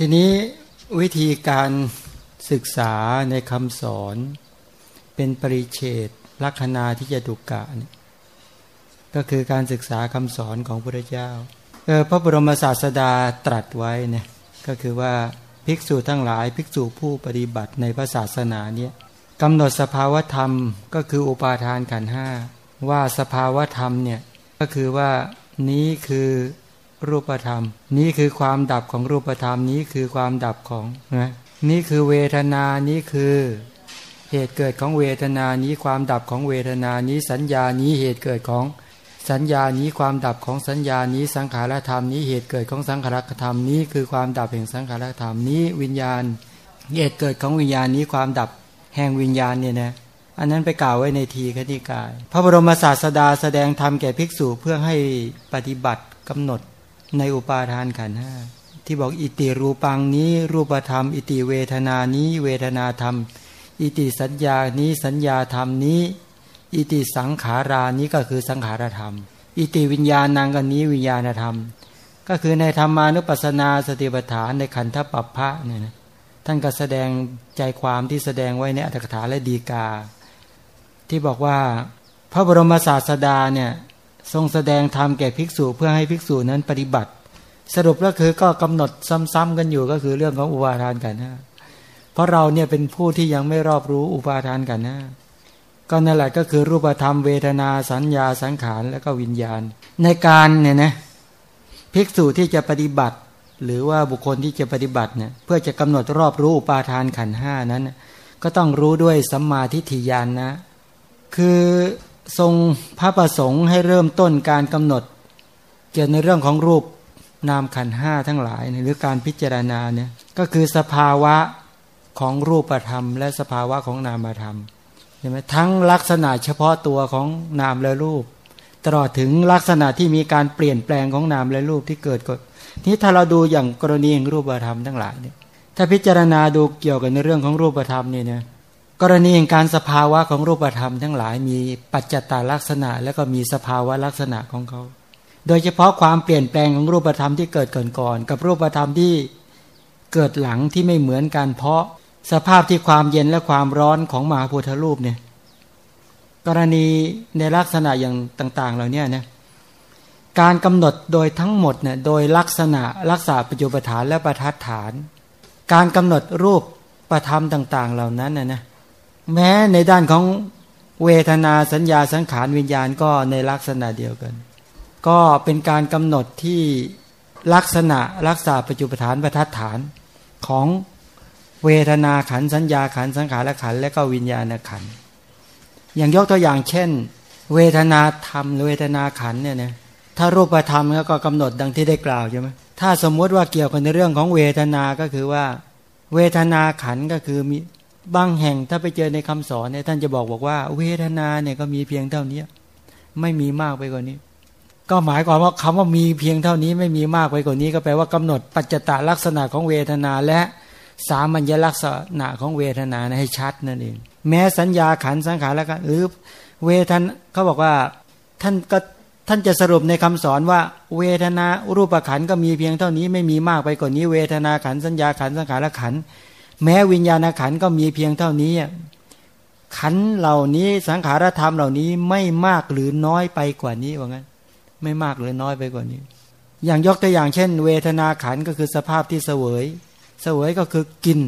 ทีนี้วิธีการศึกษาในคำสอน เป็นปริเฉดลัคนาที่จะถูกกะเนี่ยก็คือการศึกษาคำสอนของพระเจ้าพระบรมศาสดาตรัสไว้เนี่ยก็คือว่าภิกษุทั้งหลายภิกษุผู้ปฏิบัติในพระศาสนาเนี่ยกำหนดสภาวธรรมก็คืออุปาทานขันห้าว่าสภาวธรรมเนี่ยก็คือว่านี้คือ รูปธรรม นี้คือความดับของรูปธรรมนี้คือความดับของนะนี่คือเวทนานี้คือเหตุเกิดของเวทนานี้ความดับของเวทนานี้สัญญานี้เหตุเกิดของสัญญานี้ความดับของสัญญานี้สังขารธรรมนี้เหตุเกิดของสังขารธรรมนี้คือความดับแห่งสังขารธรรมนี้วิญญาณ เหตุเกิดของวิญญาณนี้ความดับแห่งวิญญาณเนี่ยนะอันนั้นไปกล่าวไว้ในทีคติกาย พระบรมศาสดาแสดงธรรมแก่ภิกษุเพื่อให้ปฏิบัติกำหนด ในอุปาทานขันห้าที่บอกอิติรูปังนี้ รูปธรรม อิติเวทนานี้ เวทนาธรรม อิติสัญญานี้สัญญาธรรมนี้ อิติสังขารานี้ก็คือสังขารธรรม อิติวิญญาณนางกันนี้วิญญาณธรรม ก็คือในธรรมานุปัสสนาสติปัฏฐานในขันธปัปพะเนี่ยนะท่านก็แสดงใจความที่แสดงไว้ในอัตถกถาและดีกา ที่บอกว่า พระบรมศาสดาเนี่ย ทรงแสดงธรรมแก่ภิกษุเพื่อให้ภิกษุนั้นปฏิบัติ สรุปก็คือก็กำหนดซ้ำๆกันอยู่ก็คือเรื่องของอุปาทานกันนะเพราะเราเนี่ยเป็นผู้ที่ยังไม่รอบรู้อุปาทานกันนะก็นั่นแหละก็คือรูปธรรมเวทนาสัญญาสังขารและก็วิญญาณ ในการเนี่ยนะภิกษุที่จะปฏิบัติ หรือว่าบุคคลที่จะปฏิบัติเนี่ยเพื่อจะกำหนดรอบรู้อุปาทานขันห้านั้น ก็ต้องรู้ด้วยสัมมาทิฏฐิญาณนะ คือ ทรงพระประสงค์ให้เริ่มต้นการกำหนด เกี่ยวในเรื่องของรูปนามขันห้าทั้งหลาย หรือการพิจารณาเนี่ยก็คือสภาวะของรูปธรรม และสภาวะของนามธรรมใช่ไหมทั้งลักษณะเฉพาะตัวของนามและรูป ตลอดถึงลักษณะที่มีการเปลี่ยนแปลงของนามและรูปที่เกิดกดนี้ถ้าเราดูอย่างกรณีองรูปธรรมทั้งหลายเนี่ยถ้าพิจารณาดูเกี่ยวกับในเรื่องของรูปธรรมเนี่ยนะ กรณีการสภาวะของรูปธรรมทั้งหลายมีปัจจตาลักษณะ แล้วก็มีสภาวะลักษณะของเขา โดยเฉพาะความเปลี่ยนแปลงของรูปธรรมที่เกิดก่อนก่อนกับรูปธรรมที่เกิดหลังที่ไม่เหมือนกันเพราะสภาพที่ความเย็นและความร้อนของมหาพุทธรูปเนี่ยกรณีในลักษณะอย่างต่าง ๆ เหล่านี้นะการกำหนดโดยทั้งหมดเนี่ยโดยลักษณะรักษาปัจจุบัฐานและประทัดฐาน การกำหนดรูปประธรรมต่าง ๆ เหล่านั้นนะนะ แม้ในด้านของเวทนาสัญญาสังขารวิญญาณก็ในลักษณะเดียวกัน ก็เป็นการกำหนดที่ลักษณะรักษาปัจจุบันประทัดฐานของเวทนาขันสัญญาขันสังขารขันและก็วิญญาณขันอย่างยกตัวอย่างเช่น เวทนาธรรมหรือเวทนาขันเนี่ยนะถ้ารูปธรรมก็กำหนดดังที่ได้กล่าวใช่ไหมถ้าสมมุติว่าเกี่ยวกันในเรื่องของเวทนา ก็คือว่า เวทนาขันก็คือมี บางแห่งถ้าไปเจอในคำสอนเนี่ยท่านจะบอกบอกว่า เวทนาเนี่ยก็มีเพียงเท่านี้ไม่มีมากไปกว่านี้ ก็หมายความว่าคำว่ามีเพียงเท่านี้ไม่มีมากไปกว่านี้ ก็แปลว่ากำหนดปัจจตลักษณะของเวทนาและสามัญลักษณะของเวทนาให้ชัดนั่นเอง แม้สัญญาขันสังขารแล้วกันหรือเวทนเขาบอกว่าท่านก็ท่านจะสรุปในคำสอนว่า เวทนารูปขันก็มีเพียงเท่านี้ไม่มีมากไปกว่านี้ เวทนาขันสัญญาขันสังขารขัน แม้วิญญาณขันก็มีเพียงเท่านี้ขันเหล่านี้สังขารธรรมเหล่านี้ไม่มากหรือน้อยไปกว่านี้ว่างั้น ไม่มากหรือน้อยไปกว่านี้ อย่างยกตัวอย่างเช่น เวทนาขันก็คือสภาพที่เสวย เสวยก็คือกิน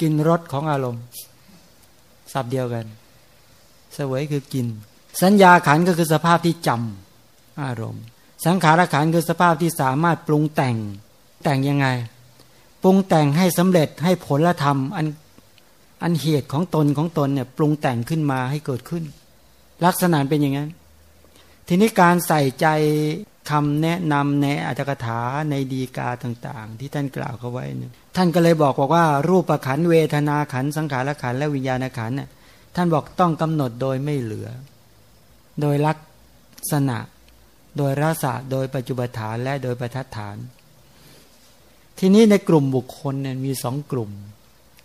กินรสของอารมณ์สับเดียวกัน เสวยคือกิน สัญญาขันก็คือสภาพที่จำอารมณ์ สังขารขันคือสภาพที่สามารถปรุงแต่งแต่งยังไง รุงแต่งให้สำเร็จให้ผลธรรม อันอันเหตุของตนของตนเนี่ยปรุงแต่งขึ้นมาให้เกิดขึ้น ลักษณะเป็นอย่างนั้น ทีนี้การใส่ใจคำแนะนำในอัตถกถาในดีกาต่างๆ ที่ท่านกล่าวเขาไว้เนี่ยท่านก็เลยบอกบอกว่า รูปขันเวทนาขันสังขารขันและวิญญาณขันเนี่ยท่านบอกต้องกำหนดโดยไม่เหลือ โดยลักษณะ โดยรสะโดยปัจจุบัฐานและโดยประทัดฐาน ทีนี้ในกลุ่มบุคคลเนี่ยมีสองกลุ่ม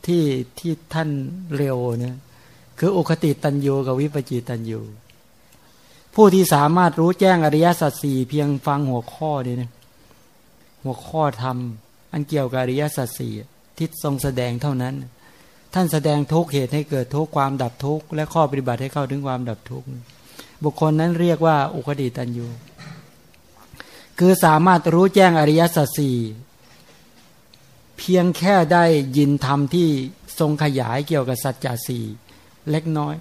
ที่ที่ท่านเร็วเนี่ยคืออุคติตันยูกับวิปจิตันยูผู้ที่สามารถรู้แจ้งอริยสัจสี่เพียงฟังหัวข้อนี่นะหัวข้อธรรมอันเกี่ยวกับอริยสัจสี่ที่ทรงแสดงเท่านั้น ท่านแสดงทุกเหตุให้เกิดทุกความดับทุกและข้อปฏิบัติให้เข้าถึงความดับทุกบุคคลนั้นเรียกว่าอุคติตันยูคือสามารถรู้แจ้งอริยสัจสี่ เพียงแค่ได้ยินธรรมที่ทรงขยายเกี่ยวกับสัจจะสี่เล็กน้อย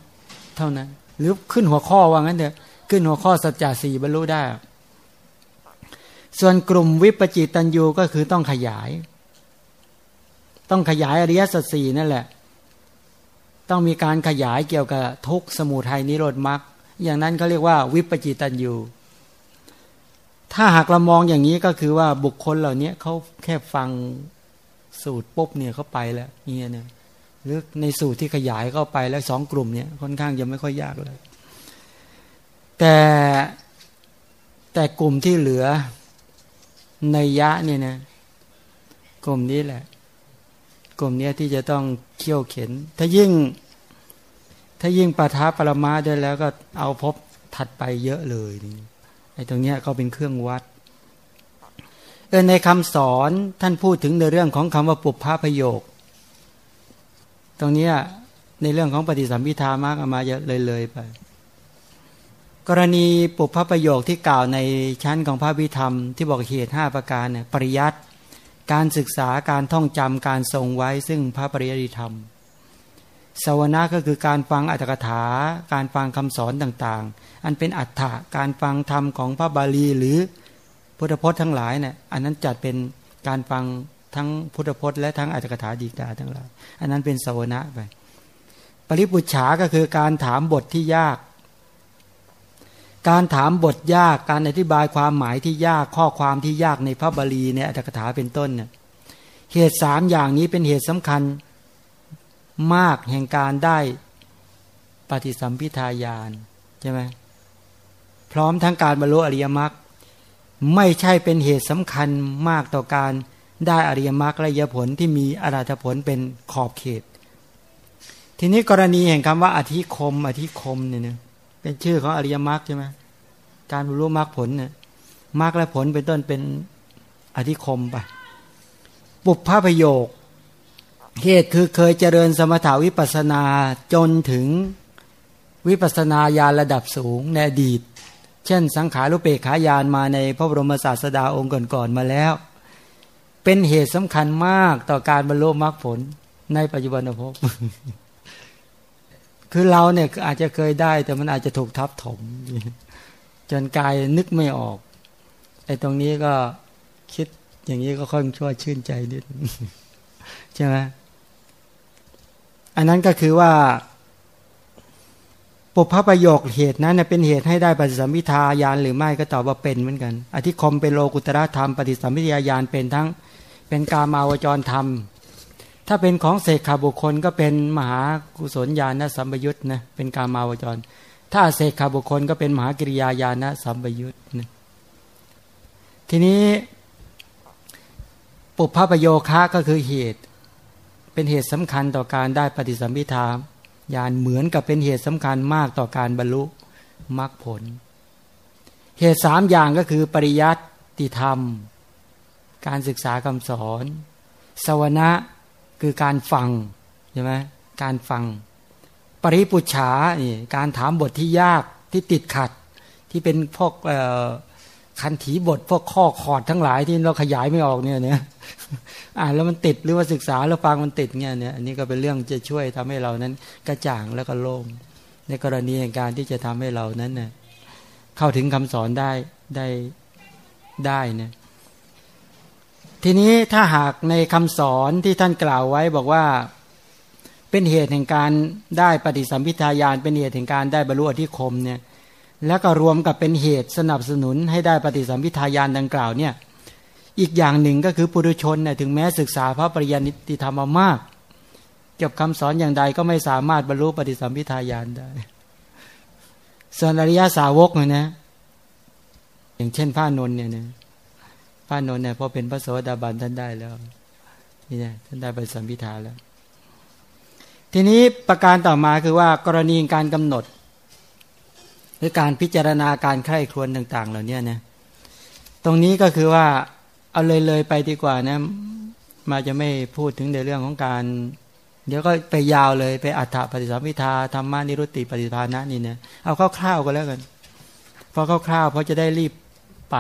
เท่านั้น หรือขึ้นหัวข้อว่างั้นเถอะขึ้นหัวข้อสัจจะสี่บรรลุได้ ส่วนกลุ่มวิปจิตันยูก็คือต้องขยาย ต้องขยายอริยสัจสี่นั่นแหละ ต้องมีการขยายเกี่ยวกับทุกสมุทัยนิโรธมรรคอย่างนั้นเขาเรียกว่าวิปจิตันยูถ้าหากเรามองอย่างนี้ก็คือว่าบุคคลเหล่านี้เขาแค่ฟัง สูตรปุ๊บเนี่ยเขาไปแล้วเนี่ยเนี่ยหรือในสูตรที่ขยายเข้าไปแล้วสองกลุ่มเนี่ยค่อนข้างจะไม่ค่อยยากเลย แต่แต่กลุ่มที่เหลือในยะเนี่ยนะกลุ่มนี้แหละ กลุ่มนี้ที่จะต้องเขี่ยวเข็น ถ้ายิ่ง ถ้ายิ่งปะทะปรมาด้วยแล้วก็เอาพบถัดไปเยอะเลยไอ้ตรงเนี้ยก็เป็นเครื่องวัด เออในคำสอนท่านพูดถึงในเรื่องของคำว่าปุพพะประโยค ตรงนี้ในเรื่องของปฏิสัมพิธามากมาเยอะเลยเลยไป กรณีปุพพะประโยคที่กล่าวในชั้นของพระวิธรรม ที่บอกเหตุห้าประการเนี่ยปริยัติการศึกษาการท่องจำการทรงไว้ซึ่งพระปริยัติธรรม สวนาก็คือการฟังอัตถกถา การฟังคำสอนต่างๆ อันเป็นอัฏฐะการฟังธรรมของพระบาลีหรือ พุทธพจน์ทั้งหลายเนี่ยอันนั้นจัดเป็นการฟังทั้งพุทธพจน์และทั้งอัจฉริยะดีกาทั้งหลาย อันนั้นเป็นสวนะไป ปริปุจฉาก็คือการถามบทที่ยาก การถามบทยาก การอธิบายความหมายที่ยาก ข้อความที่ยากในพระบาลีในอัจฉริยะเป็นต้นเนี่ยเหตุสามอย่างนี้เป็นเหตุสำคัญมากแห่งการได้ปฏิสัมพิทายานใช่ไหมพร้อมทั้งการบรรลุอริยมรรค ไม่ใช่เป็นเหตุสำคัญมากต่อการได้อริยมรรคและยผลที่มีอรัตผลเป็นขอบเขต ทีนี้กรณีแห่งคำว่าอธิคม อธิคมเนี่ยเป็นชื่อของอริยมรรคใช่ไหมการรู้มรรคผลเนี่ยมรรคและผลเป็นต้นเป็นอธิคมไปปุพพะประโยคเหตุคือเคยเจริญสมถาวิปัสนาจนถึงวิปัสนาญาณระดับสูงในอดีต เช่น สังขารุเปกขายานมาในพระบรมศาสดาองค์ก่อนๆมาแล้ว เป็นเหตุสำคัญมากต่อการบรรลุมรรคผลในปัจจุบันภพคือเราเนี่ยอาจจะเคยได้ แต่มันอาจจะถูกทับถม จนกายนึกไม่ออกไอ้ตรงนี้ก็คิดอย่างนี้ก็ค่อนช่วชื่นใจนิดใช่ไหมอันนั้นก็คือว่า ปุพพประโยคเหตุนั้นเป็นเหตุให้ได้ปฏิสัมพิทาญาณหรือไม่ก็ตอบว่าเป็นเหมือนกัน อธิคมเป็นโลกุตระธรรมปฏิสัมพิทาญาณเป็นทั้งเป็นกามาวจรธรรม ถ้าเป็นของเสกขาบุคคลก็เป็นมหากุศลญาณสัมปยุตนะเป็นกามาวจร ถ้าเสกขาบุคคลก็เป็นมหากิริยาญาณสัมปยุตนะทีนี้ปุพพประโยคะก็คือเหตุ เป็นเหตุสำคัญต่อการได้ปฏิสัมพิทา ญาณเหมือนกับเป็นเหตุสำคัญมากต่อการบรรลุมรรคผล เหตุสามอย่างก็คือ ปริยัติธรรม การศึกษาคำสอน สวนะคือการฟังใช่ไหมการฟัง ปริปุชานี่การถามบทที่ยากที่ติดขัด ที่เป็นพวก คันถีบทพวกข้อขอดทั้งหลายที่เราขยายไม่ออกเนี่ยเนี่ยอ่านแล้วมันติดหรือว่าศึกษาแล้วฟังมันติดเนี่ยเนี่ยอันนี้ก็เป็นเรื่องจะช่วยทำให้เรานั้นกระจ่างแล้วก็โล่งในกรณีแห่งการที่จะทำให้เรานั้นเนี่ยเข้าถึงคำสอนได้ได้ได้เนี่ยทีนี้ถ้าหากในคำสอนที่ท่านกล่าวไว้บอกว่าเป็นเหตุแห่งการได้ปฏิสัมพิทายานเป็นเหตุแห่งการได้บรรลุอธิคมเนี่ย แล้วก็รวมกับเป็นเหตุสนับสนุนให้ได้ปฏิสัมพิทายานดังกล่าวเนี่ยอีกอย่างหนึ่งก็คือปุถุชนเนี่ยถึงแม้ศึกษาพระปริญานิติธรรมมากเก็บคำสอนอย่างใดก็ไม่สามารถบรรลุปฏิสัมพิทายานได้ส่วนอริยาสาวกเนี่ยนะ อย่างเช่นพระนนท์เนี่ยนะพระนนท์เนี่ยพอเป็นพระโสดาบันท่านได้แล้วนี่นะท่านได้ปฏิสัมพิทาแล้ว ทีนี้ประการต่อมาคือว่ากรณีการกำหนด หรือการพิจารณาการใคร่ครวญต่าง ๆ เหล่านี้นะตรงนี้ก็คือว่าเอาเลยเลยไปดีกว่านะ มาจะไม่พูดถึงในเรื่องของการ เดี๋ยวก็ไปยาวเลยไปอัฏฐปฏิสัมพิทาธรรมานิรุตติปฏิภาณะนี่เนะเอาคร่าวๆก็แล้วกันพอคร่าวๆเพราะจะได้รีบไป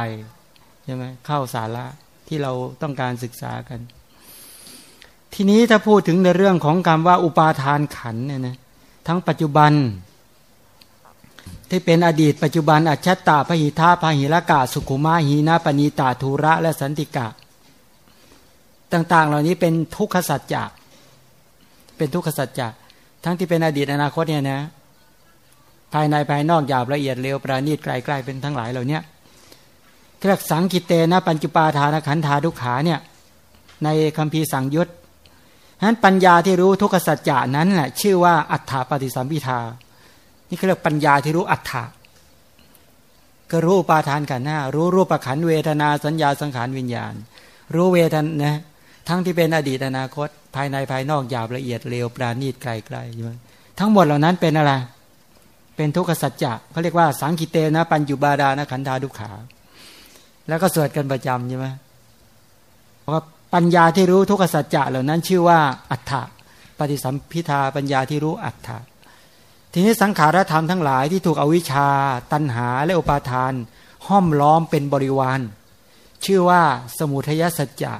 ใช่ไหมเข้าสาระที่เราต้องการศึกษากัน ทีนี้ถ้าพูดถึงในเรื่องของการว่าอุปาทานขันเนี่ยนะทั้งปัจจุบัน ที่เป็นอดีตปัจจุบันอัจฉตาพหิทาพหิรกาสุขุมาหีนาปณีตาทูระและสันติกะ ต่าง ๆ เหล่านี้เป็นทุกขสัจจะเป็นทุกขสัจจะทั้งที่เป็นอดีตอนาคตเนี่ยนะ ภายในภายนอกหยาบละเอียดเร็วประณีตไกลๆกเป็นทั้งหลายเหล่านี้เรียกสังกิเตนะปัญจุปาทานขันธาทุกขาเนี่ยในคัมภีร์สังยุตฉะนั้นปัญญาที่รู้ทุกขสัจจะนั้นแหละชื่อว่าอัฏฐปฏิสัมพิทา นี่เขาเรียกปัญญาที่รู้อัฏฐะก็รู้ปาทานกันหน้ารู้รูปขันเวทนาสัญญาสังขารวิญญาณ รู้เวทนนะทั้งที่เป็นอดีตอนาคต ภายในภายนอกหยาบละเอียดเร็วปราณีตไกลๆทั้งหมดเหล่านั้นเป็นอะไร เป็นทุกขสัจจะเขาเรียกว่าสังกิเตนะ ปัญจุบาดานะขันธาดุขา แล้วก็สวดกันประจำใช่ไหมเพราะว่าปัญญาที่รู้ทุกขสัจจะเหล่านั้นชื่อว่าอัฏฐะปฏิสัมพิทาปัญญาที่รู้อัฏฐะ ทีนี้สังขารธรรมทั้งหลายที่ถูกอวิชชา ตัณหาและอุปาทาน ห้อมล้อมเป็นบริวาร ชื่อว่าสมุทัยสัจจะ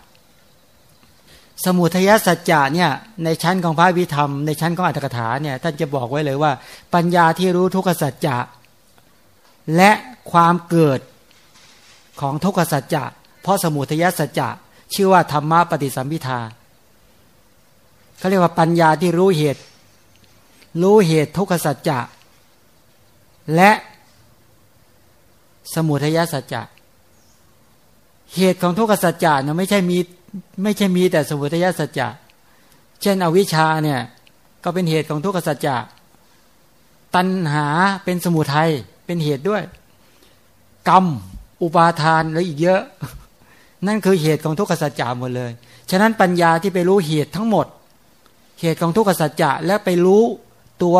สมุทัยสัจจะเนี่ยในชั้นของพระวิธรรม ในชั้นของอัตถกถาเนี่ยท่านจะบอกไว้เลยว่า ปัญญาที่รู้ทุกขสัจจะและความเกิดของทุกขสัจจะเพราะสมุทัยสัจจะชื่อว่าธรรมะปฏิสัมพิทาเขาเรียกว่าปัญญาที่รู้เหตุ รู้เหตุทุกขสัจจะ และสมุทัยสัจจะ เหตุของทุกขสัจจะเนี่ยไม่ใช่มีไม่ใช่มีแต่สมุทัยสัจจะ เช่น อวิชชาเนี่ยก็เป็นเหตุของทุกขสัจจะ ตัณหาเป็นสมุทัยเป็นเหตุด้วย กรรม อุปาทานแล้วอีกเยอะ นั่นคือเหตุของทุกขสัจจะหมดเลย ฉะนั้นปัญญาที่ไปรู้เหตุทั้งหมด เหตุของทุกขสัจจะและไปรู้ ตัว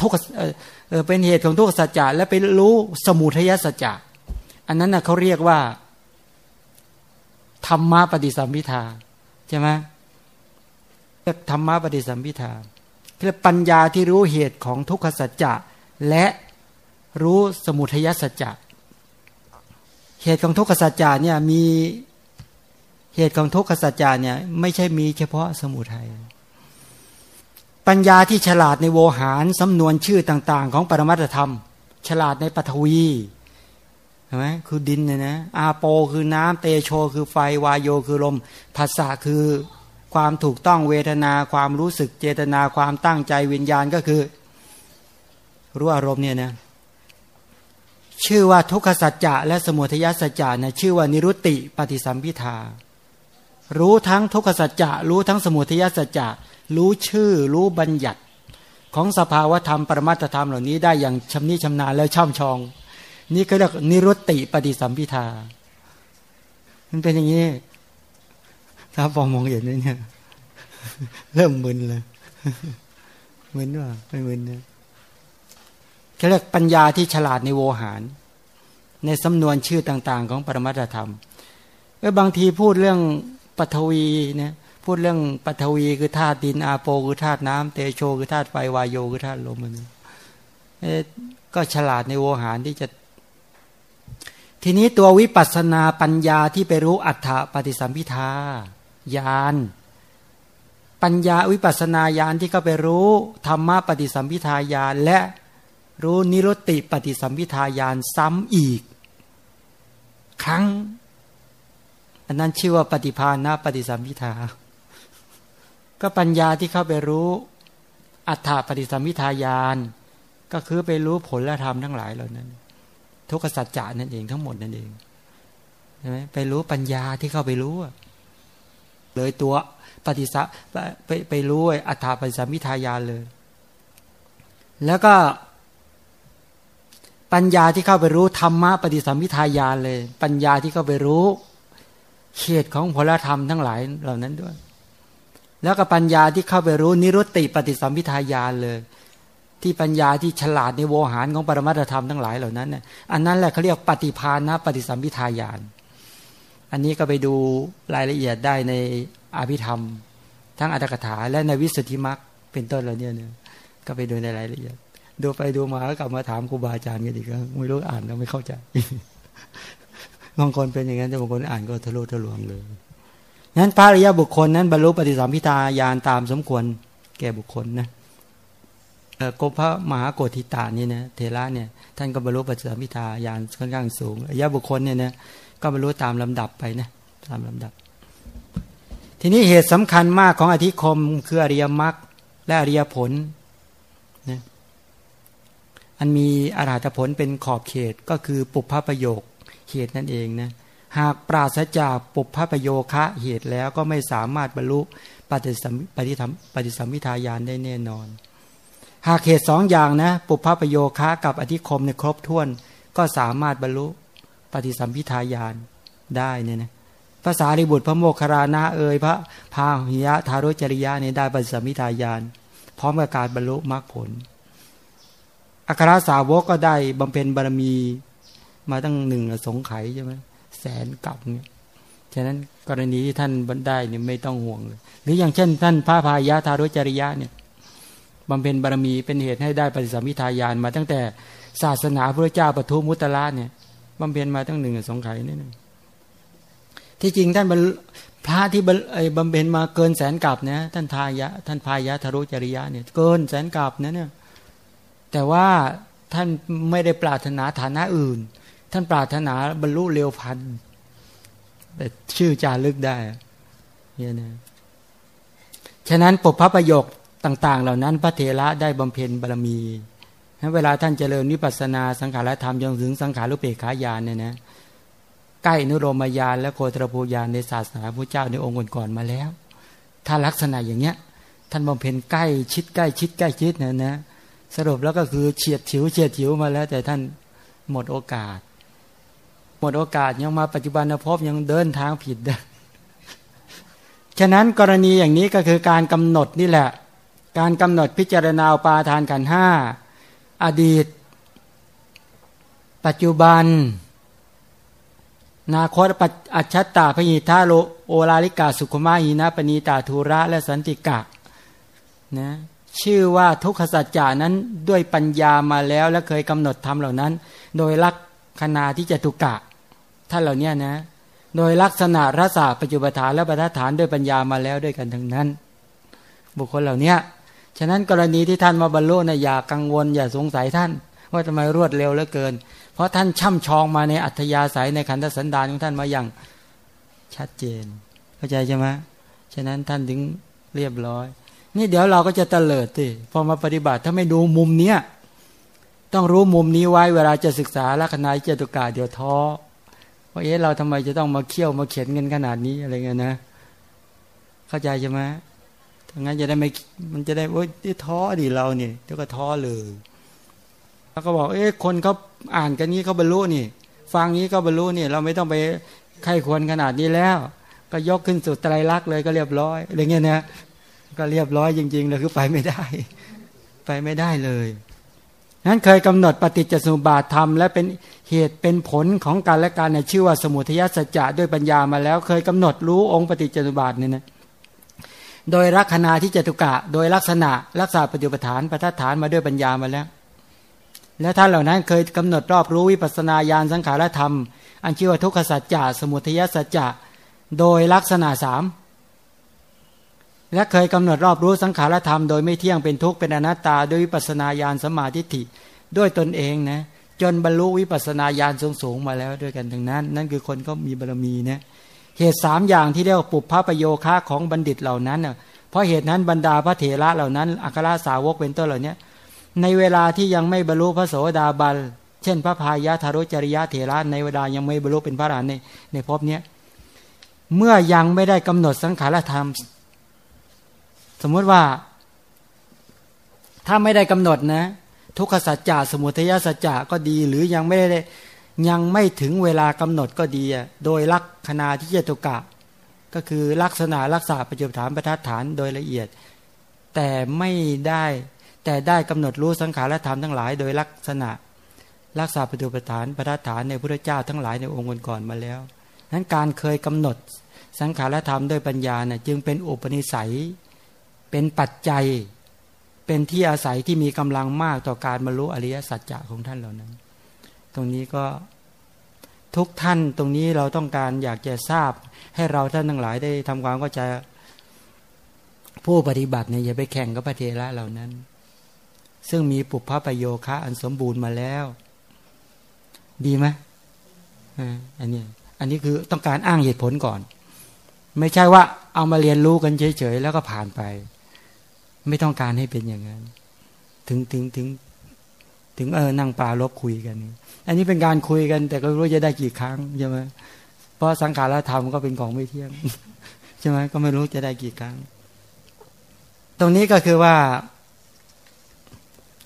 ทุกขเออเป็นเหตุของทุกขสัจจะและไปรู้สมุทัยสัจจะอันนั้นนะเขาเรียกว่าธรรมะปฏิสัมพิทาใช่ไหมเรียกธรรมะปฏิสัมพิทาเรียกปัญญาที่รู้เหตุของทุกขสัจจะและรู้สมุทัยสัจจะเหตุของทุกขสัจจะเนี่ยมีเหตุของทุกขสัจจะเนี่ยไม่ใช่มีเฉพาะสมุทัย ปัญญาที่ฉลาดในโวหารสำนวนชื่อต่าง ๆ ของปรมัตธรรม ฉลาดในปฐวีช่ไหมคือดินเนี่ยนะอาโปคือน้ำเตโชคือไฟวายโยคือลมภาษาคือความถูกต้องเวทนาความรู้สึกเจตนาความตั้งใจวิญญาณก็คือ รู้อารมณ์เนี่ยนะชื่อว่าทุกขสัจจะและสมุทัยสัจจะนะชื่อว่านิรุตติปฏิสัมพิทา รู้ทั้งทุกขสัจจะรู้ทั้งสมุทัยสัจจะรู้ชื่อ รู้บัญญัติ ของสภาวธรรมปรมัตธรรมเหล่านี้ได้อย่างชำนิชำนาญแล้วช่ำชอง นี่ก็เรียกนิรุตติปฏิสัมพิทามันเป็นอย่างนี้ถ้าฟองมองเห็นเนี่ย เริ่มมึนเลยมึนว่าไม่มึนเนี่ยเขาเรียกปัญญาที่ฉลาดในโวหาร ในสำนวนชื่อต่าง ๆ ของปรมัตธรรมเออบางทีพูดเรื่อง ปฐวีเนี่ยพูดเรื่องปฐวีคือธาตุดินอาโปคือธาตุน้ำเตโชคือธาตุไฟวายโยคือธาตุลมมันก็ฉลาดในโวหารที่จะ ทีนี้ตัววิปัสนาปัญญาที่ไปรู้อัฏฐปฏิสัมพิทาญาณปัญญาวิปัสนาญาณที่เขาไปรู้ธรรมะปฏิสัมพิทาญาณและรู้นิโรติปฏิสัมพิทาญาณซ้ำอีก ครั้ง อันนั้นชื่อว่าปฏิภาณปฏิสัมพิทา ก็ปัญญาที่เข้าไปรู้ อัฏฐปฏิสัมพิทาญาณก็คือไปรู้ผลและธรรมทั้งหลายเหล่านั้น ทุกขสัจจะนั่นเองทั้งหมดนั่นเองใช่ไหมไปรู้ปัญญาที่เข้าไปรู้เลยตัวปฏิสัไปไปรู้อัฏฐปฏิสัมพิทายานเลย แล้วก็ปัญญาที่เข้าไปรู้ธรรมะปฏิสัมพิทายานเลย ปัญญาที่เข้าไปรู้ เขตของผลธรรมทั้งหลายเหล่านั้นด้วย แล้วก็ปัญญาที่เข้าไปรู้นิรุตติปฏิสัมพิทายานเลย ที่ปัญญาที่ฉลาดในโวหารของปรมัตธรรมทั้งหลายเหล่านั้นเนี่ยอันนั้นแหละเขาเรียกปฏิภาณนะปฏิสัมพิทายาน อันนี้ก็ไปดูรายละเอียดได้ในอภิธรรม ทั้งอัตถกถาและในวิสุทธิมรรคเป็นต้นเราเนี่ยเนี่ยก็ไปดูในรายละเอียดดูไปดูมาก็กลับมาถามครูบาอาจารย์กันอีกก็ไม่รู้อ่านแล้วไม่เข้าใจ บางคนเป็นอย่างนั้นแต่บางคนอ่านก็ทะลุทะลวงเลยนั้นพระอริยบุคคลนั้นบรรลุปฏิสัมพิทาญาณตามสมควรแก่บุคคลนะกพระมหาโกธิตานี่นะเทระเนี่ยท่านก็บรรลุปฏิสัมพิทาญาณค่อนข้างสูงอริยบุคคลเนี่ยนะก็บรรลุตามลำดับไปนะตามลำดับ ทีนี้เหตุสำคัญมากของอธิคมคืออริยมรรคและอริยผลนะอันมีอรหัตผลเป็นขอบเขตก็คือปุพพประโยค เหตุนั่นเองนะหากปราศจากปุพพประโยคะเหตุแล้วก็ไม่สามารถบรรลุปฏิสัมปฏิธรรมปฏิสัมพิทายานได้แน่นอน หากเหตุสองอย่างนะปุพพประโยคะกับอธิคมในครบถ้วน ก็สามารถบรรลุปฏิสัมพิทายานได้เนี่ยนะภาษาริบุตรพระโมคคารานะเอ่ยพระพาหิยะทารุจริยะเนี่ยได้ปฏิสัมพิทายาน พร้อมกับการบรรลุมรรคผลอัครสาวกก็ได้บำเพ็ญบารมี มาตั้งหนึ่งสงไขใช่ไหมแสนกับเนี่ยฉะนั้นกรณีที่ท่านบรรได้เนี่ยไม่ต้องห่วงเลย หรืออย่างเช่น ท่านพระพายะทารุจริยะเนี่ยบำเพ็ญบารมีเป็นเหตุให้ได้ปฏิสัมพิทายานมาตั้งแต่ศาสนาพระเจ้าปทุมุตระเนี่ยบำเพ็ญมาตั้งหนึ่งสงไขนี่นึงที่จริงท่านพระที่บำเพ็ญมาเกินแสนกับนะท่านทายะท่านพายะทารุจริยะเนี่ยเกินแสนกับนะเนี่ยแต่ว่าท่านไม่ได้ปรารถนาฐานะอื่น ท่านปรารถนาบรรลุเร็วพันแต่ชื่อจารึกได้เนี่ยนะฉะนั้นปกพระประโยคต่าง ๆ เหล่านั้น พระเถระได้บำเพ็ญบารมีเวลาท่านเจริญวิปัสสนาสังขารธรรมจนถึงสังขารุเปกขายานเนี่ยนะใกล้นุโรมยานและโคตรภูยานในศาสนาพระเจ้าในองค์ก่อนๆมาแล้ว ถ้าลักษณะอย่างเนี้ย ท่านบำเพ็ญใกล้ชิดใกล้ชิดใกล้ชิดเนี่ยนะสรุปแล้วก็คือเฉียดฉิวเฉียดฉิวมาแล้ว แต่ท่านหมดโอกาส หมดโอกาสยังมาปัจจุบันภพยังเดินทางผิดด้ฉะนั้นกรณีอย่างนี้ก็คือการกำหนดนี่แหละ การกำหนดพิจารณาปาทานกันห้าอดีต ปัจจุบัน นาคตปัจอัจฉตาพยิทาโลโอลาลิกาสุขุมาหินะปณีตาธุระและสันติกะนะชื่อว่าทุกขสัจจานั้นด้วยปัญญามาแล้วและเคยกำหนดทำเหล่านั้น โดยลักษณะที่จะตุกะ ท่านเหล่านี้นะ โดยลักษณะรสาปัจจุบัฐานและประฐานด้วยปัญญามาแล้วด้วยกันทั้งนั้น บุคคลเหล่านี้ฉะนั้นกรณีที่ท่านมาบรรลุนะอย่ากังวลอย่าสงสัยท่าน ว่าทำไมรวดเร็วเหลือเกิน เพราะท่านช่ำชองมาในอัธยาศัยในขันธสันดานของท่านมาอย่างชัดเจน เข้าใจใช่ไหมฉะนั้นท่านถึงเรียบร้อย นี่เดี๋ยวเราก็จะเตลิดสิพอมาปฏิบัติถ้าไม่ดูมุมเนี้ยต้องรู้มุมนี้ไว้เวลาจะศึกษาลักษณะเจตุกาเดี๋ยวท้อ ว่าเอ๊ะเราทำไมจะต้องมาเคี่ยวมาเขียนเงินขนาดนี้อะไรเงี้ยนะ เข้าใจใช่ไหมถ้างั้นจะได้ไม่มันจะได้โอ๊ยท้อดิเราเนี่ยเดี๋ยวก็ท้อเลยแล้วก็บอก เอ๊ะคนเขาอ่านกันนี้เขาบรรลุนี่ ฟังนี้ก็บรรลุนี่ เราไม่ต้องไปไข้ควรขนาดนี้แล้ว ก็ยกขึ้นสุดไตรลักษณ์เลยก็เรียบร้อยอะไรเงี้ยนะก็เรียบร้อยจริงๆเลยคือไปไม่ได้ ไปไม่ได้เลย นั้นเคยกำหนดปฏิจจสมุปบาทธรรม และเป็นเหตุเป็นผลของการและการในชื่อว่าสมุทัยสัจจะด้วยปัญญามาแล้ว เคยกำหนดรู้องค์ปฏิจจสมุปบาทเนี่ยนะโดยลักษณะที่จตุกะ โดยลักษณะรักษาปฏิปฐานประทัฐานมาด้วยปัญญามาแล้ว และท่านเหล่านั้นเคยกำหนดรอบรู้วิปัสนาญาณสังขารธรรม อันชื่อว่าทุกขสัจจะสมุทัยสัจจะโดยลักษณะสาม และเคยกำหนดรอบรู้สังขารธรรมโดยไม่เที่ยงเป็นทุกข์เป็นอนัตตาด้วยวิปัสนาญาณสมาธิิด้วยตนเองนะจนบรรลุวิปัสนาญาณสูงๆมาแล้วด้วยกันทั้งนั้น นั่นคือคนก็มีบารมีนะเหตุสามอย่างที่เรียกว่าปุพพะประโยคะของบัณฑิตเหล่านั้นเน่ะเพราะเหตุนั้นบรรดาพระเถระเหล่านั้น อัครสาวกเป็นต้นเหล่านี้ในเวลาที่ยังไม่บรรลุพระโสดาบันเช่น พระพายะทารุจริยะเถระในเวลายังไม่บรรลุเป็นพระอรหันต์ในในภพนี้เมื่อยังไม่ได้กำหนดสังขารธรรม สมมติว่า ถ้าไม่ได้กำหนดนะ ทุกขสัจจะสมุทัยสัจจะก็ดี หรือยังไม่ได้ยังไม่ถึงเวลากำหนดก็ดี โดยลักษณะที่เจตุกะ ก็คือลักษณะรักษาปัจจุบันประทัดฐานโดยละเอียด แต่ไม่ได้แต่ได้กำหนดรู้สังขารธรรมทั้งหลาย โดยลักษณะ รักษาปัจจุบันประทัดฐานในพระเจ้าทั้งหลายในองค์ก่อนมาแล้วนั้นการเคยกำหนดสังขารธรรมด้วยปัญญาเนี่ยจึงเป็นอุปนิสัย เป็นปัจจัย เป็นที่อาศัยที่มีกำลังมากต่อการบรรลุอริยสัจจะของท่านเหล่านั้น ตรงนี้ก็ทุกท่านตรงนี้เราต้องการอยากจะทราบ ให้เราท่านทั้งหลายได้ทำความเข้าใจผู้ปฏิบัติเนี่ยอย่าไปแข่งกับพระเทระเหล่านั้น ซึ่งมีปุพพะประโยคะอันสมบูรณ์มาแล้ว ดีไหมอันนี้อันนี้คือต้องการอ้างเหตุผลก่อน ไม่ใช่ว่าเอามาเรียนรู้กันเฉยๆแล้วก็ผ่านไป ไม่ต้องการให้เป็นอย่างนั้น ถึงถึงถึง ถึงเออนั่งปลาลบคุยกัน อันนี้เป็นการคุยกัน แต่ก็รู้จะได้กี่ครั้งใช่ไหมเพราะสังขารธรรมก็เป็นของไม่เที่ยงใช่ไหมก็ไม่รู้จะได้กี่ครั้ง ตรงนี้ก็คือว่า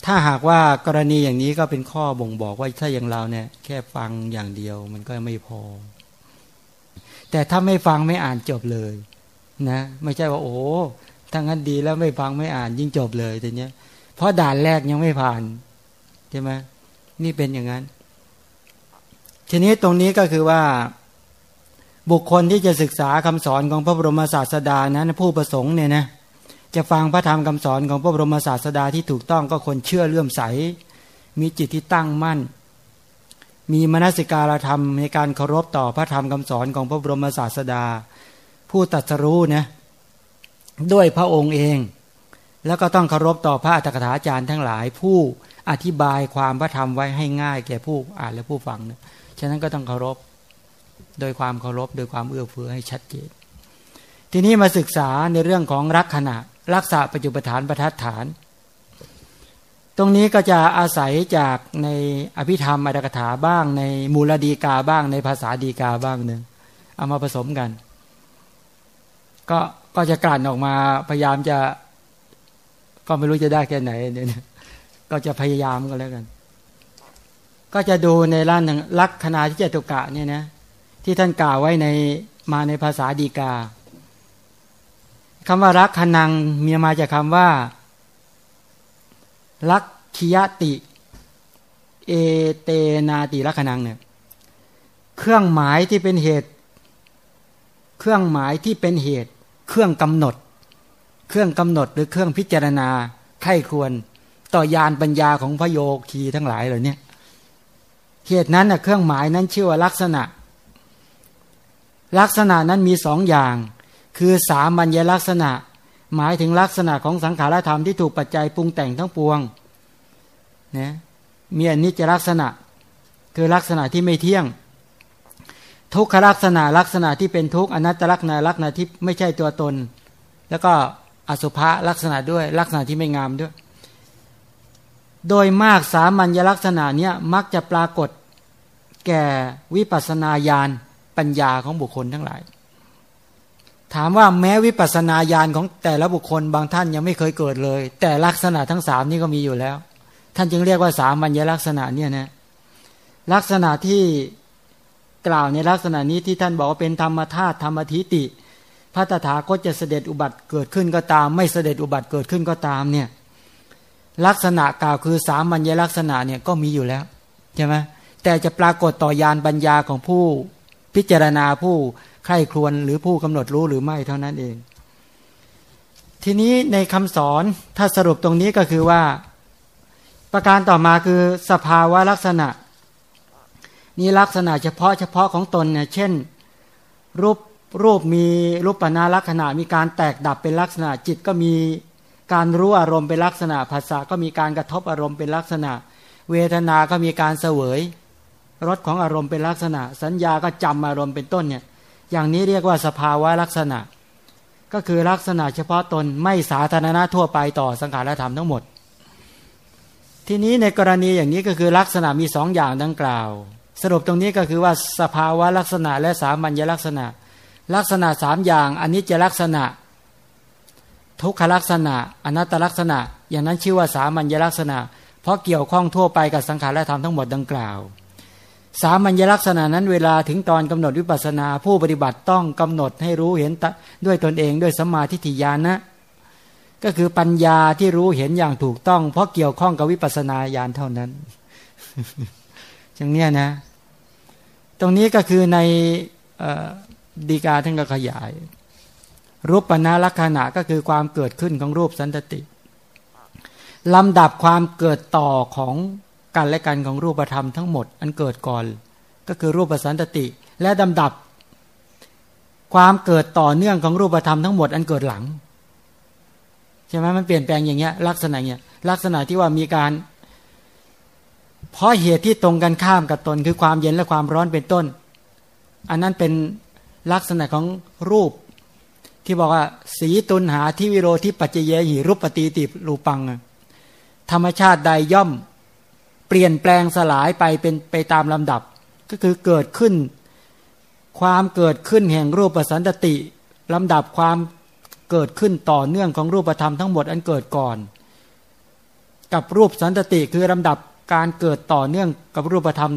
ถ้าหากว่ากรณีอย่างนี้ก็เป็นข้อบ่งบอกว่าถ้าอย่างเราเนี่ย แค่ฟังอย่างเดียว มันก็ไม่พอ แต่ถ้าไม่ฟังไม่อ่านจบเลย นะ ไม่ใช่ว่าโอ้ ถ้างั้นดีแล้วไม่ฟังไม่อ่านยิ่งจบเลยแต่เนี้ย เพราะด่านแรกยังไม่ผ่านใช่ไหมนี่เป็นอย่างนั้น ทีนี้ตรงนี้ก็คือว่า บุคคลที่จะศึกษาคำสอนของพระบรมศาสดานั้นผู้ประสงค์เนี่ยนะจะฟังพระธรรมคำสอนของพระบรมศาสดาที่ถูกต้องก็คนเชื่อเลื่อมใส มีจิตที่ตั้งมั่น มีมนสิการธรรมในการเคารพต่อพระธรรมคำสอนของพระบรมศาสดา ผู้ตัดสรู้นะ ด้วยพระองค์เอง แล้วก็ต้องเคารพต่อพระอัตถกถาจารย์ทั้งหลาย ผู้อธิบายความพระธรรมไว้ให้ง่ายแก่ผู้อ่านและผู้ฟังนะฉะนั้นก็ต้องเคารพ โดยความเคารพ โดยความเอื้อเฟื้อให้ชัดเจน ทีนี้มาศึกษาในเรื่องของรักขณะรักษาปัจจุปฐานประทัดฐาน ตรงนี้ก็จะอาศัยจากในอภิธรรมอัตถกถาบ้าง ในมูลดีกาบ้าง ในภาษาดีกาบ้างหนึ่งเอามาผสมกัน ก็ ก็จะกลั่นออกมาพยายามจะ ก็ไม่รู้จะได้แค่ไหนเนี่ยก็จะพยายามก็แล้วกัน ก็จะดูในร่านหนึ่งลักษณะที่เจตุกะเนี่ยนะ ที่ท่านกล่าวไว้ในมาในภาษาดีกาคำว่ารักขนังมีมาจากคำว่าลักขียติ เอเตนาติลักขณังเนี่ยเครื่องหมายที่เป็นเหตุ เครื่องหมายที่เป็นเหตุ เครื่องกำหนด เครื่องกำหนดหรือเครื่องพิจารณาไข้ควร ต่อยานปัญญาของพระโยคีทั้งหลายเหล่านี้เหตุนั้นนะเครื่องหมายนั้นชื่อว่าลักษณะ ลักษณะนั้นมีสองอย่าง คือสามัญลักษณะ หมายถึงลักษณะของสังขารธรรมที่ถูกปัจจัยปรุงแต่งทั้งปวงนะมีอนิจจลักษณะ คือลักษณะที่ไม่เที่ยง ทุกขลักษณะลักษณะที่เป็นทุกอนัตตลักษณะลักษณะที่ไม่ใช่ตัวตน แล้วก็อสุภะลักษณะด้วยลักษณะที่ไม่งามด้วย โดยมากสามัญลักษณะเนี้ยมักจะปรากฏแก่วิปัสนาญาณปัญญาของบุคคลทั้งหลาย ถามว่าแม้วิปัสนาญาณของแต่ละบุคคลบางท่านยังไม่เคยเกิดเลย แต่ลักษณะทั้งสามนี่ก็มีอยู่แล้ว ท่านจึงเรียกว่าสามัญลักษณะเนี่ยนะลักษณะที่ กล่าวในลักษณะนี้ที่ท่านบอกว่าเป็นธรรมธาตุธรรมทิติพระตถาคตจะเสด็จอุบัติเกิดขึ้นก็ตาม ไม่เสด็จอุบัติเกิดขึ้นก็ตามเนี่ยลักษณะกล่าวคือสามัญลักษณะเนี่ยก็มีอยู่แล้วใช่ไหมแต่จะปรากฏต่อยานปัญญาของผู้พิจารณาผู้ใครครวญหรือผู้กำหนดรู้หรือไม่เท่านั้นเอง ทีนี้ในคำสอนถ้าสรุปตรงนี้ก็คือว่า ประการต่อมาคือสภาวะลักษณะ นี่ลักษณะเฉพาะเฉพาะของตนเนี่ยเช่น รูปรูปมีรูปปนาลักษณะมีการแตกดับเป็นลักษณะจิตก็มีการรู้อารมณ์เป็นลักษณะภาษาก็มีการกระทบอารมณ์เป็นลักษณะ เวทนาก็มีการเสวยรสของอารมณ์เป็นลักษณะ สัญญาก็จำอารมณ์เป็นต้นเนี่ยอย่างนี้เรียกว่าสภาวะลักษณะ ก็คือลักษณะเฉพาะตนไม่สาธารณะทั่วไปต่อสังขารธรรมทั้งหมด ทีนี้ในกรณีอย่างนี้ก็คือลักษณะมีสองอย่างดังกล่าว สรุปตรงนี้ก็คือว่าสภาวะลักษณะและสามัญลักษณะ ลักษณะสามอย่างอันนี้จะลักษณะ ทุกขลักษณะ อนัตตลักษณะ อย่างนั้นชื่อว่าสามัญลักษณะ เพราะเกี่ยวข้องทั่วไปกับสังขารและธรรมทั้งหมดดังกล่าว สามัญลักษณะนั้นเวลาถึงตอนกำหนดวิปัสนาผู้ปฏิบัติต้องกำหนดให้รู้เห็นด้วยตนเองด้วยสมาธิฏฐิยานะ ก็คือปัญญาที่รู้เห็นอย่างถูกต้อง เพราะเกี่ยวข้องกับวิปัสนาญาณเท่านั้นอย่างเนี้ยนะ ตรงนี้ก็คือในดีกาท่านก็ขยาย รูปปนาลักษณะก็คือความเกิดขึ้นของรูปสันตติลำดับความเกิดต่อของกันและกันของรูปธรรมทั้งหมดอันเกิดก่อน ก็คือรูปสันตติ และลำดับ ความเกิดต่อเนื่องของรูปธรรมทั้งหมดอันเกิดหลังใช่ไหมมันเปลี่ยนแปลงอย่างเงี้ยลักษณะเนี้ยลักษณะที่ว่ามีการ เพราะเหตุที่ตรงกันข้ามกับตนคือความเย็นและความร้อนเป็นต้น อันนั้นเป็นลักษณะของรูป ที่บอกว่า สีตุนหาที่วิโรที่ปัจเจเยหิรูปปฏิติรูปัง ธรรมชาติใดย่อมเปลี่ยนแปลงสลายไปเป็นไปตามลำดับ ก็คือเกิดขึ้น ความเกิดขึ้นแห่งรูปสันตติลำดับความเกิดขึ้นต่อเนื่องของรูปธรรมทั้งหมดอันเกิดก่อน กับรูปสันตติคือลำดับ การเกิดต่อเนื่องกับรูปธรรม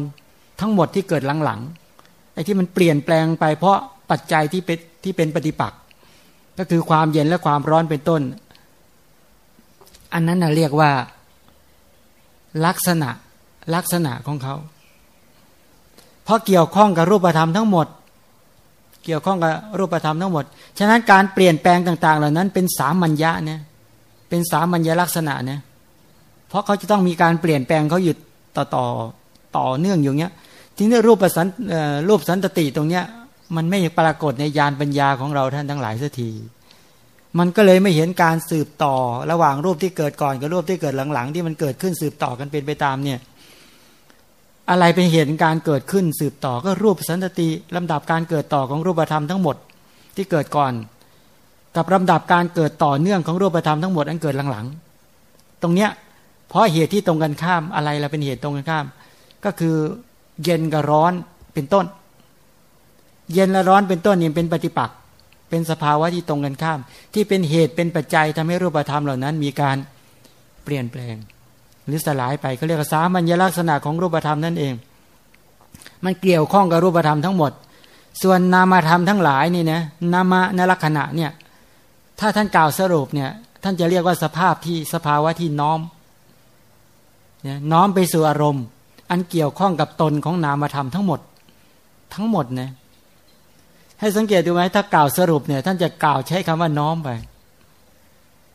ทั้งหมดที่เกิดหลังๆไอ้ที่มันเปลี่ยนแปลงไปเพราะปัจจัยที่เป็นที่เป็นปฏิปักษ์ก็คือความเย็นและความร้อนเป็นต้น อันนั้นนะเรียกว่า ลักษณะลักษณะของเขาเพราะเกี่ยวข้องกับรูปธรรมทั้งหมด เกี่ยวข้องกับรูปธรรมทั้งหมด ฉะนั้นการเปลี่ยนแปลงต่าง ๆ เหล่านั้น เป็นสามัญญะเนี่ยเป็นสามัญญลักษณะเนี่ย เพราะเขาจะต้องมีการเปลี่ยนแปลงเขาหยุดต่อต่อต่อเนื่องอยู่เนี้ยทีนี้รูปสันรูปสันตติตรงเนี้ย มันไม่ปรากฏในยานปัญญาของเราท่านทั้งหลายสักที มันก็เลยไม่เห็นการสืบต่อระหว่างรูปที่เกิดก่อนกับรูปที่เกิดหลังๆ ที่มันเกิดขึ้นสืบต่อกันเป็นไปตามเนี่ยอะไรเป็นเหตุการเกิดขึ้นสืบต่อก็รูปสันตติลำดับการเกิดต่อของรูปธรรมทั้งหมดที่เกิดก่อน กับลำดับการเกิดต่อเนื่องของรูปธรรมทั้งหมดอันเกิดหลังๆ ตรงเนี้ย เพราะเหตุที่ตรงกันข้ามอะไรเราเป็นเหตุตรงกันข้าม ก็คือเย็นกับร้อนเป็นต้น เย็นและร้อนเป็นต้นนี่เป็นปฏิปักษ์เป็นสภาวะที่ตรงกันข้าม ที่เป็นเหตุเป็นปัจจัยทำให้รูปธรรมเหล่านั้น มีการเปลี่ยนแปลง หรือสลายไปเขาเรียกสามัญลักษณะของรูปธรรมนั่นเอง มันเกี่ยวข้องกับรูปธรรมทั้งหมด ส่วนนามธรรมทั้งหลายนี่นะนามะนลักษณะเนี่ยถ้าท่านกล่าวสรุปเนี่ยท่านจะเรียกว่าสภาพที่สภาวะที่น้อม นี่ยน้อมไปสู่อารมณ์ อันเกี่ยวข้องกับตนของนามธรรมทั้งหมด ทั้งหมดนะให้สังเกตดูไหมถ้ากล่าวสรุปเนี่ย ท่านจะกล่าวใช้คำว่าน้อมไป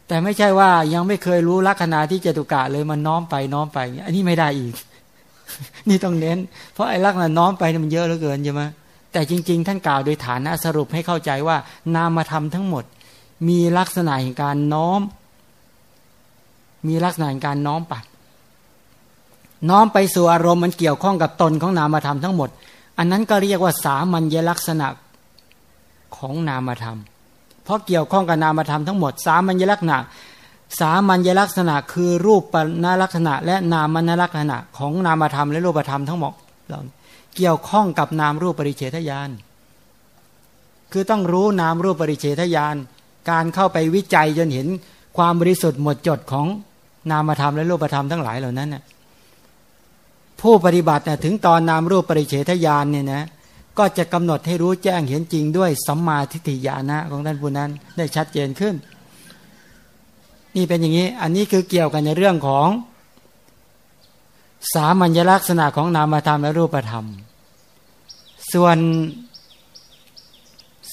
แต่ไม่ใช่ว่ายังไม่เคยรู้ลักษณะที่จตุกะเลยมันน้อมไปน้อมไปอันนี้ไม่ได้อีก นี่ต้องเน้น เพราะไอ้ลักษณะน้อมไปมันเยอะเหลือเกินใช่ไหมแต่จริง ๆ ท่านกล่าวโดยฐานะสรุปให้เข้าใจว่า นามธรรมทั้งหมด มีลักษณะแห่งการน้อม มีลักษณะแห่งการน้อมไป น้อมไปสู่อารมณ์มันเกี่ยวข้องกับตนของนามธรรมทั้งหมด อันนั้นก็เรียกว่าสามัญลักษณะของนามธรรม เพราะเกี่ยวข้องกับนามธรรมทั้งหมด สามัญลักษณะ สามัญลักษณะคือรูปปนลักษณะ และนามนลักษณะของนามธรรมและรูปธรรมทั้งหมดเราเกี่ยวข้องกับนามรูปปริเฉทญาณคือต้องรู้นามรูปปริเฉทญาณการเข้าไปวิจัยจนเห็นความบริสุทธิ์หมดจดของนามธรรมและรูปธรรมทั้งหลายเหล่านั้นน่ ผู้ปฏิบัติถึงตอนนามรูปปริเฉทญาณเนี่ยนะก็จะกำหนดให้รู้แจ้งเห็นจริงด้วยสัมมาทิฏฐิญาณะของท่านผู้นั้นได้ชัดเจนขึ้น นี่เป็นอย่างนี้ อันนี้คือเกี่ยวกันในเรื่องของ สามัญลักษณะของนามธรรมและรูปธรรม ส่วน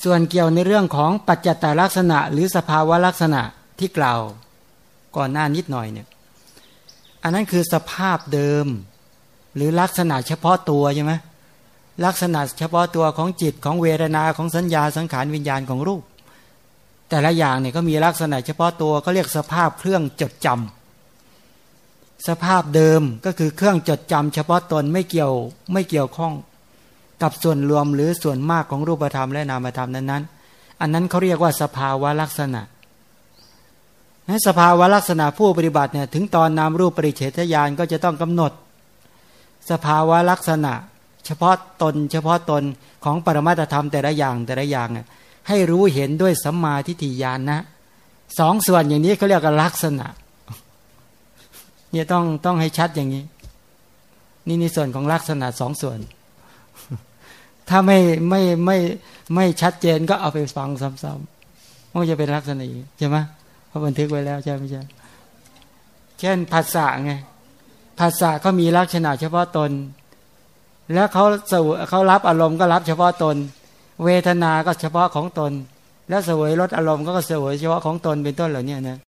ส่วนเกี่ยวในเรื่องของปัจจตลักษณะ หรือสภาวะลักษณะที่กล่าว ก่อนหน้านิดหน่อยเนี่ย อันนั้นคือสภาพเดิม หรือลักษณะเฉพาะตัวใช่ไหมลักษณะเฉพาะตัวของจิตของเวทนาของสัญญาสังขารวิญญาณของรูป แต่ละอย่างเนี่ยก็มีลักษณะเฉพาะตัวก็เรียกสภาพเครื่องจดจำสภาพเดิมก็คือเครื่องจดจำเฉพาะตนไม่เกี่ยวไม่เกี่ยวข้องกับส่วนรวมหรือส่วนมากของรูปธรรมและนามธรรมนั้นๆ อันนั้นเขาเรียกว่าสภาวะลักษณะให้สภาวะลักษณะผู้ปฏิบัติเนี่ยถึงตอนนามรูปปริเฉทญาณก็จะต้องกำหนด สภาวะลักษณะ เฉพาะตน เฉพาะตนของปรมาตธรรมแต่ละอย่างแต่ละอย่างให้รู้เห็นด้วยสัมมาทิฏฐิญาณนะสองส่วนอย่างนี้เขาเรียกว่าลักษณะเนี่ยต้องต้องให้ชัดอย่างนี้ นี่ในส่วนของลักษณะสองส่วน ถ้าไม่ไม่ไม่ไม่ชัดเจนก็เอาไปฟังซ้ำๆมันจะเป็นลักษณะใช่ไหมเพราบันทึกไว้แล้วใช่ไม่ใช่เช่นภาษาไง ภาษาเขามีลักษณะเฉพาะตน แล้วเขาสูเขารับอารมณ์ก็รับเฉพาะตน เวทนาก็เฉพาะของตน แล้วเสวยรสอารมณ์ก็เสวยเฉพาะของตนเป็นต้นเหล่านี้นะ